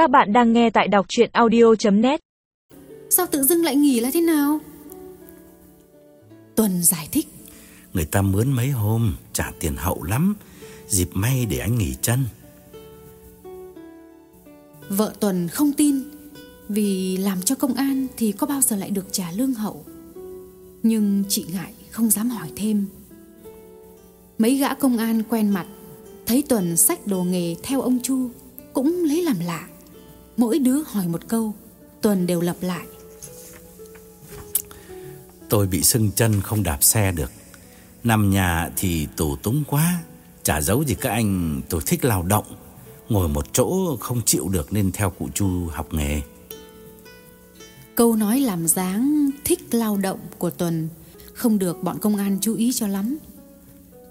Các bạn đang nghe tại đọc chuyện audio.net Sao tự dưng lại nghỉ là thế nào? Tuần giải thích. Người ta mướn mấy hôm Trả tiền hậu lắm. Dịp may để anh nghỉ chân. Vợ Tuần không tin Vì làm cho công an Thì có bao giờ lại được trả lương hậu. Nhưng chị ngại không dám hỏi thêm. Mấy gã công an quen mặt Thấy Tuần xách đồ nghề theo ông Chu Cũng lấy làm lạ Mỗi đứa hỏi một câu Tuần đều lặp lại. Tôi bị sưng chân không đạp xe được. Nằm nhà thì tù túng quá Chả giấu gì các anh tôi thích lao động. Ngồi một chỗ không chịu được nên theo cụ Chu học nghề. Câu nói làm dáng thích lao động của Tuần Không được bọn công an chú ý cho lắm.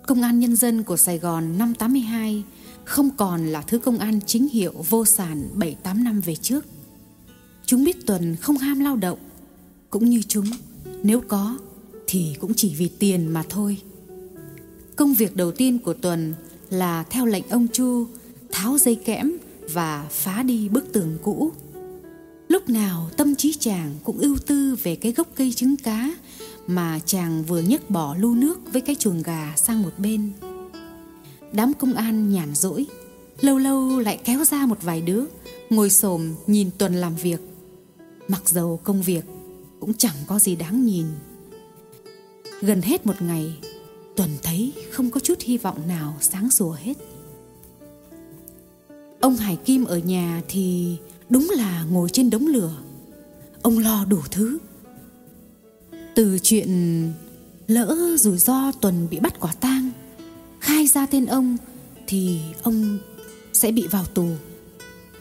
Công an nhân dân của Sài Gòn năm 82 không còn là thứ công an chính hiệu vô sản 7-8 năm về trước. Chúng biết Tuần không ham lao động. Cũng như chúng, Nếu có thì cũng chỉ vì tiền mà thôi. Công việc đầu tiên của Tuần là theo lệnh ông Chu Tháo dây kẽm và phá đi bức tường cũ. Lúc nào tâm trí chàng cũng ưu tư về cái gốc cây trứng cá Mà chàng vừa nhấc bỏ lu nước với cái chuồng gà sang một bên. Đám công an nhàn rỗi. Lâu lâu lại kéo ra một vài đứa, Ngồi xổm nhìn Tuần làm việc. Mặc dầu công việc cũng chẳng có gì đáng nhìn. Gần hết một ngày, Tuần thấy không có chút hy vọng nào sáng sủa hết. Ông Hải Kim ở nhà thì đúng là ngồi trên đống lửa. Ông lo đủ thứ. Từ chuyện lỡ rủi ro Tuần bị bắt quả tang Khai ra tên ông thì ông sẽ bị vào tù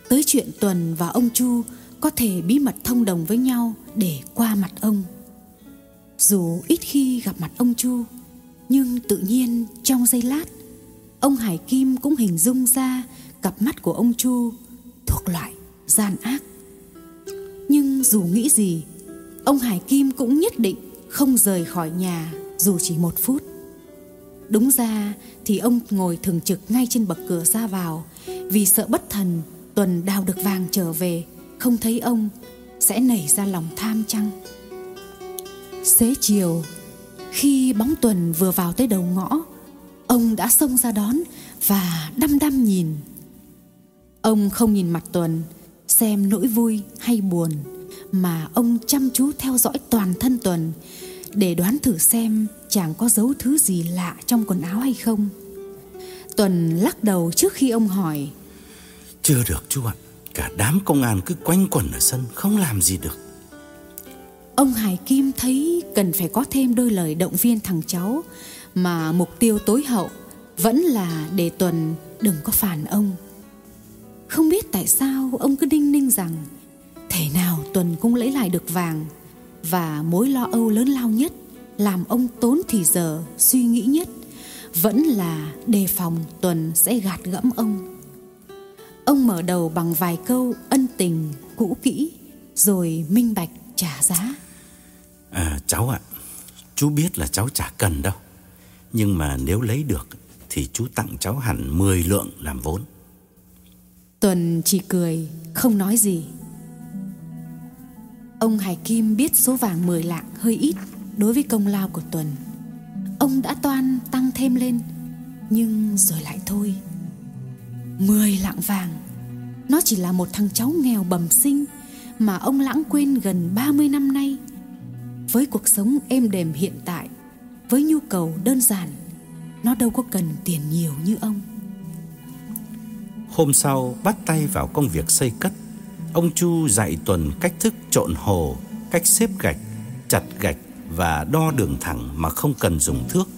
Tới chuyện Tuần và ông Chu có thể bí mật thông đồng với nhau để qua mặt ông Dù ít khi gặp mặt ông Chu Nhưng tự nhiên trong giây lát Ông Hải Kim cũng hình dung ra cặp mắt của ông Chu thuộc loại gian ác. Nhưng dù nghĩ gì, ông Hải Kim cũng nhất định không rời khỏi nhà dù chỉ một phút. Đúng ra thì ông ngồi thường trực ngay trên bậc cửa ra vào vì sợ bất thần Tuần đào được vàng trở về không thấy ông sẽ nảy ra lòng tham chăng. Xế chiều, khi bóng Tuần vừa vào tới đầu ngõ, ông đã xông ra đón và đăm đăm nhìn. Ông không nhìn mặt Tuần xem nỗi vui hay buồn mà ông chăm chú theo dõi toàn thân Tuần để đoán thử xem chàng có giấu thứ gì lạ trong quần áo hay không. Tuần lắc đầu trước khi ông hỏi. Chưa được chú ạ. Cả đám công an cứ quanh quẩn ở sân không làm gì được. Ông Hải Kim thấy cần phải có thêm đôi lời động viên thằng cháu mà mục tiêu tối hậu vẫn là để Tuần đừng có phản ông. Không biết tại sao ông cứ đinh ninh rằng Thể nào Tuần cũng lấy lại được vàng Và mối lo âu lớn lao nhất Làm ông tốn thì giờ suy nghĩ nhất Vẫn là đề phòng Tuần sẽ gạt gẫm ông. Ông mở đầu bằng vài câu ân tình cũ kỹ Rồi minh bạch trả giá. À cháu ạ Chú biết là cháu chả cần đâu. Nhưng mà nếu lấy được Thì chú tặng cháu hẳn 10 lượng làm vốn. Tuần chỉ cười Không nói gì Ông Hải Kim biết số vàng 10 lạng hơi ít Đối với công lao của Tuần. Ông đã toan tăng thêm lên, Nhưng rồi lại thôi. 10 lạng vàng, Nó chỉ là một thằng cháu nghèo bẩm sinh Mà ông lãng quên gần 30 năm nay. Với cuộc sống êm đềm hiện tại, Với nhu cầu đơn giản, Nó đâu có cần tiền nhiều như ông. Hôm sau, bắt tay vào công việc xây cất. Ông Chu dạy Tuần cách thức trộn hồ Cách xếp gạch, chặt gạch và đo đường thẳng mà không cần dùng thước.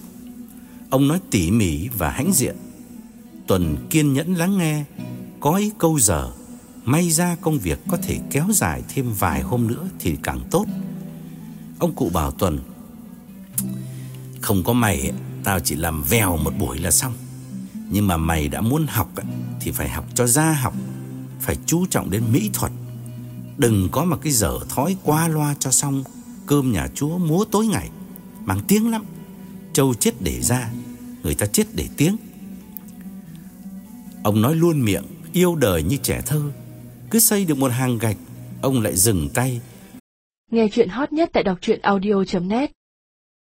Ông nói tỉ mỉ và hãnh diện. Tuần kiên nhẫn lắng nghe Có ý câu giờ May ra công việc có thể kéo dài thêm vài hôm nữa thì càng tốt. Ông cụ bảo Tuần Không có mày Tao chỉ làm vèo một buổi là xong. Nhưng mà mày đã muốn học Thì phải học cho ra học. Phải chú trọng đến mỹ thuật. Đừng có mà cái dở thói qua loa cho xong Cơm nhà chúa múa tối ngày Mang tiếng lắm. Châu chết để ra Người ta chết để tiếng. Ông nói luôn miệng Yêu đời như trẻ thơ. Cứ xây được một hàng gạch, ông lại dừng tay. Nghe chuyện hot nhất tại đọc truyện audio.net